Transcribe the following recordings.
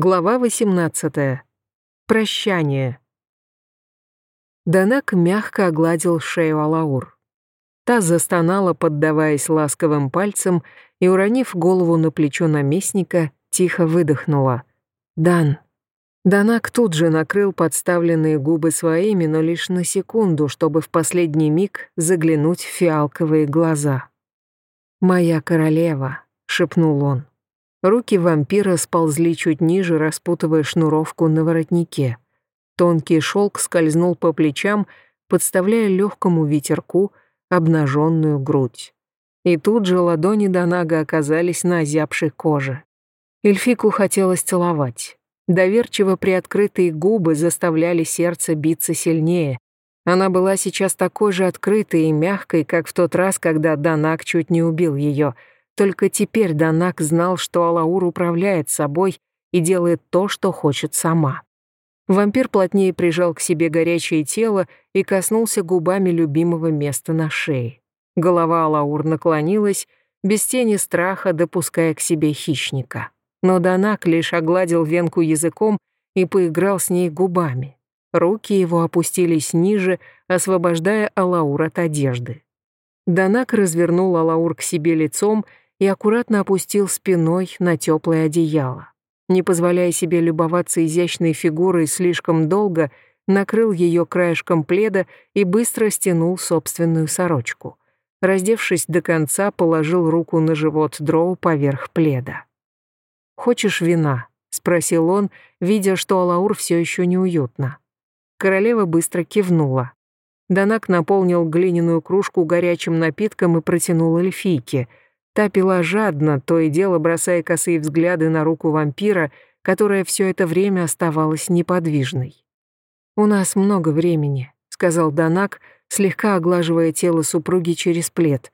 Глава 18. Прощание. Данак мягко огладил шею Алаур. Та застонала, поддаваясь ласковым пальцам, и, уронив голову на плечо наместника, тихо выдохнула. «Дан». Данак тут же накрыл подставленные губы своими, но лишь на секунду, чтобы в последний миг заглянуть в фиалковые глаза. «Моя королева», — шепнул он. Руки вампира сползли чуть ниже, распутывая шнуровку на воротнике. Тонкий шелк скользнул по плечам, подставляя легкому ветерку обнаженную грудь. И тут же ладони Донага оказались на озябшей коже. Эльфику хотелось целовать. Доверчиво приоткрытые губы заставляли сердце биться сильнее. Она была сейчас такой же открытой и мягкой, как в тот раз, когда Данак чуть не убил ее — только теперь Данак знал, что Алаур управляет собой и делает то, что хочет сама. Вампир плотнее прижал к себе горячее тело и коснулся губами любимого места на шее. Голова Алаур наклонилась, без тени страха допуская к себе хищника. Но Данак лишь огладил венку языком и поиграл с ней губами. Руки его опустились ниже, освобождая Алаур от одежды. Данак развернул Алаур к себе лицом и аккуратно опустил спиной на теплое одеяло. Не позволяя себе любоваться изящной фигурой слишком долго, накрыл ее краешком пледа и быстро стянул собственную сорочку. Раздевшись до конца, положил руку на живот Дроу поверх пледа. «Хочешь вина?» — спросил он, видя, что Алаур все еще неуютно. Королева быстро кивнула. Данак наполнил глиняную кружку горячим напитком и протянул эльфийке — Та пила жадно, то и дело бросая косые взгляды на руку вампира, которая все это время оставалась неподвижной. «У нас много времени», — сказал Данак, слегка оглаживая тело супруги через плед.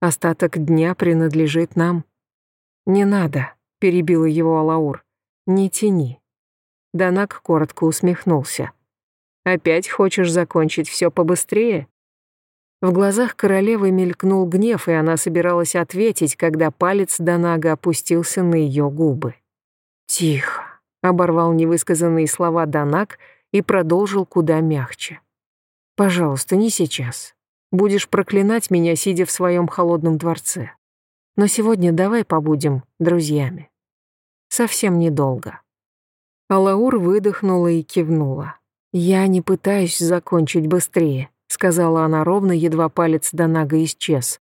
«Остаток дня принадлежит нам». «Не надо», — перебила его Алаур. «Не тяни». Данак коротко усмехнулся. «Опять хочешь закончить все побыстрее?» В глазах королевы мелькнул гнев, и она собиралась ответить, когда палец Донага опустился на ее губы. «Тихо», — оборвал невысказанные слова Донаг и продолжил куда мягче. «Пожалуйста, не сейчас. Будешь проклинать меня, сидя в своем холодном дворце. Но сегодня давай побудем друзьями. Совсем недолго». Алаур выдохнула и кивнула. «Я не пытаюсь закончить быстрее сказала она ровно, едва палец Донага исчез.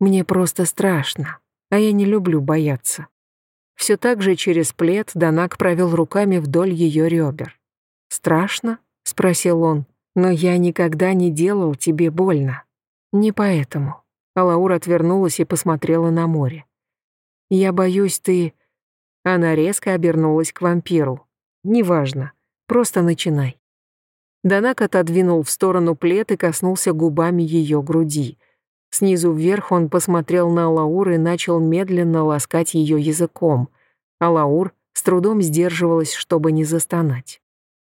«Мне просто страшно, а я не люблю бояться». Все так же через плед Донаг провел руками вдоль ее ребер. «Страшно?» — спросил он. «Но я никогда не делал тебе больно». «Не поэтому». Алаур отвернулась и посмотрела на море. «Я боюсь, ты...» Она резко обернулась к вампиру. «Неважно, просто начинай». Данак отодвинул в сторону плед и коснулся губами ее груди. Снизу вверх он посмотрел на Алаур и начал медленно ласкать ее языком. Алаур с трудом сдерживалась, чтобы не застонать.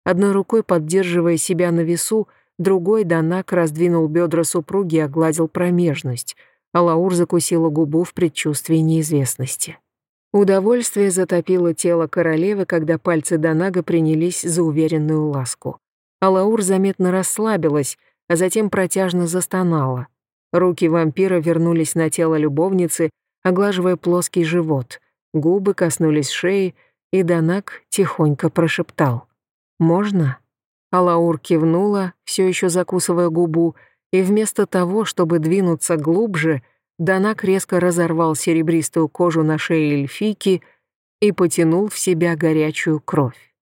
Одной рукой поддерживая себя на весу, другой Данак раздвинул бедра супруги и огладил промежность. Алаур закусила губу в предчувствии неизвестности. Удовольствие затопило тело королевы, когда пальцы Данага принялись за уверенную ласку. Алаур заметно расслабилась, а затем протяжно застонала. Руки вампира вернулись на тело любовницы, оглаживая плоский живот. Губы коснулись шеи, и Данак тихонько прошептал. «Можно?» Алаур кивнула, все еще закусывая губу, и вместо того, чтобы двинуться глубже, Данак резко разорвал серебристую кожу на шее эльфийки и потянул в себя горячую кровь.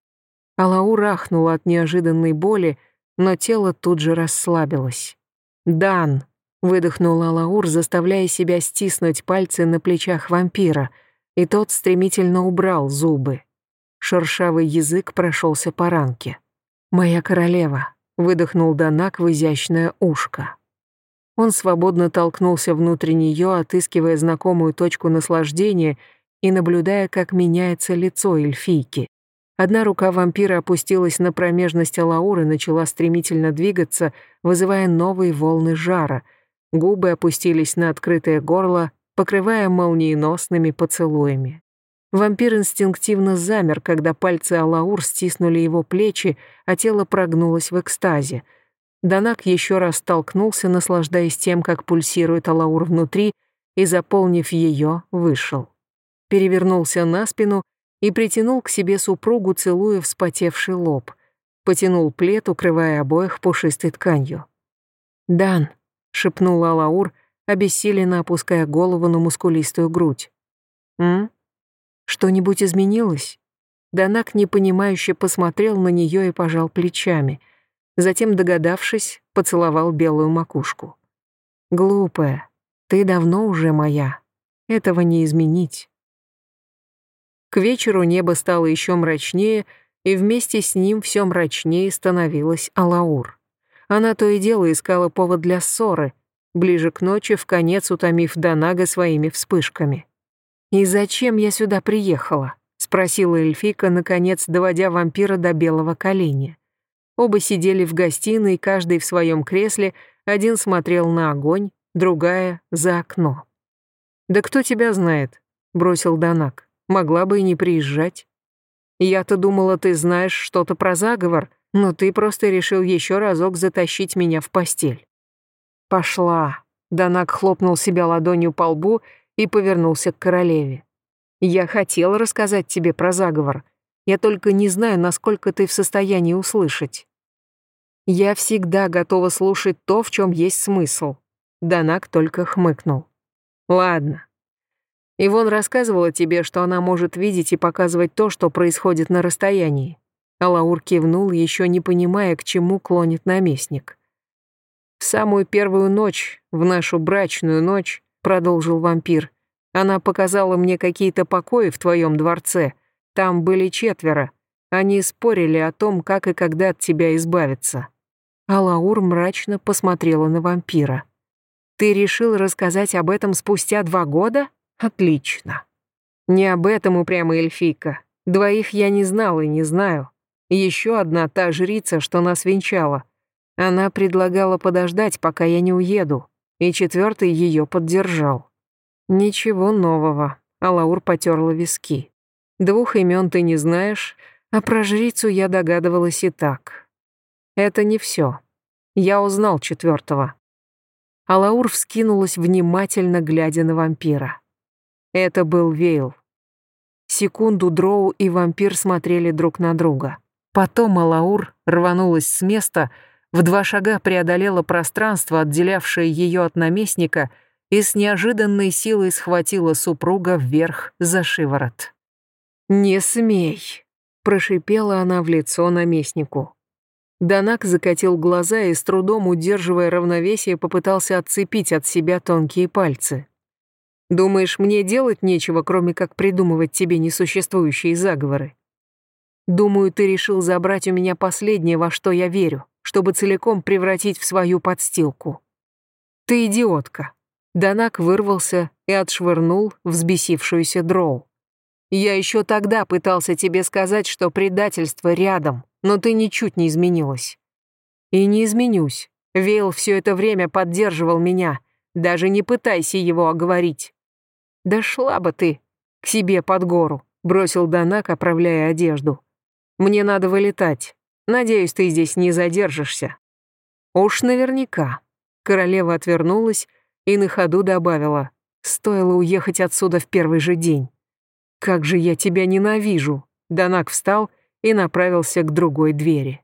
Алаур ахнула от неожиданной боли, но тело тут же расслабилось. «Дан!» — выдохнул Алаур, заставляя себя стиснуть пальцы на плечах вампира, и тот стремительно убрал зубы. Шершавый язык прошелся по ранке. «Моя королева!» — выдохнул Данак в изящное ушко. Он свободно толкнулся внутрь нее, отыскивая знакомую точку наслаждения и наблюдая, как меняется лицо эльфийки. Одна рука вампира опустилась на промежность Алауры и начала стремительно двигаться, вызывая новые волны жара. Губы опустились на открытое горло, покрывая молниеносными поцелуями. Вампир инстинктивно замер, когда пальцы Алаур стиснули его плечи, а тело прогнулось в экстазе. Данак еще раз столкнулся, наслаждаясь тем, как пульсирует Алаур внутри, и, заполнив ее, вышел. Перевернулся на спину и притянул к себе супругу, целуя вспотевший лоб. Потянул плед, укрывая обоих пушистой тканью. «Дан», — шепнула Алаур, обессиленно опуская голову на мускулистую грудь. «М? Что-нибудь изменилось?» Данак непонимающе посмотрел на нее и пожал плечами. Затем, догадавшись, поцеловал белую макушку. «Глупая, ты давно уже моя. Этого не изменить». К вечеру небо стало еще мрачнее, и вместе с ним все мрачнее становилась Алаур. Она то и дело искала повод для ссоры, ближе к ночи в конец утомив Донага своими вспышками. «И зачем я сюда приехала?» — спросила эльфика, наконец доводя вампира до белого коленя. Оба сидели в гостиной, каждый в своем кресле, один смотрел на огонь, другая — за окно. «Да кто тебя знает?» — бросил Донак. «Могла бы и не приезжать. Я-то думала, ты знаешь что-то про заговор, но ты просто решил еще разок затащить меня в постель». «Пошла», — Донак хлопнул себя ладонью по лбу и повернулся к королеве. «Я хотел рассказать тебе про заговор. Я только не знаю, насколько ты в состоянии услышать». «Я всегда готова слушать то, в чем есть смысл». Данак только хмыкнул. «Ладно. Ивон рассказывала тебе, что она может видеть и показывать то, что происходит на расстоянии». Алаур кивнул, еще не понимая, к чему клонит наместник. «В самую первую ночь, в нашу брачную ночь, — продолжил вампир. «Она показала мне какие-то покои в твоем дворце. Там были четверо. Они спорили о том, как и когда от тебя избавиться». Алаур мрачно посмотрела на вампира. «Ты решил рассказать об этом спустя два года? Отлично. Не об этом упрямая эльфийка. Двоих я не знал и не знаю. Еще одна та жрица, что нас венчала. Она предлагала подождать, пока я не уеду и четвертый ее поддержал. Ничего нового, Алаур потерла виски. Двух имен ты не знаешь, а про жрицу я догадывалась и так. Это не все. Я узнал четвертого. Алаур вскинулась, внимательно глядя на вампира. Это был Вейл. Секунду Дроу и вампир смотрели друг на друга. Потом Алаур рванулась с места, в два шага преодолела пространство, отделявшее ее от наместника, и с неожиданной силой схватила супруга вверх за шиворот. «Не смей!» — прошипела она в лицо наместнику. Данак закатил глаза и, с трудом удерживая равновесие, попытался отцепить от себя тонкие пальцы. «Думаешь, мне делать нечего, кроме как придумывать тебе несуществующие заговоры? Думаю, ты решил забрать у меня последнее, во что я верю чтобы целиком превратить в свою подстилку. Ты идиотка. Данак вырвался и отшвырнул взбесившуюся дроу. Я еще тогда пытался тебе сказать, что предательство рядом, но ты ничуть не изменилась. И не изменюсь. Вейл все это время поддерживал меня. Даже не пытайся его оговорить. Да шла бы ты к себе под гору, бросил Данак, оправляя одежду. Мне надо вылетать. Надеюсь, ты здесь не задержишься». «Уж наверняка». Королева отвернулась и на ходу добавила. «Стоило уехать отсюда в первый же день». «Как же я тебя ненавижу!» Данак встал и направился к другой двери.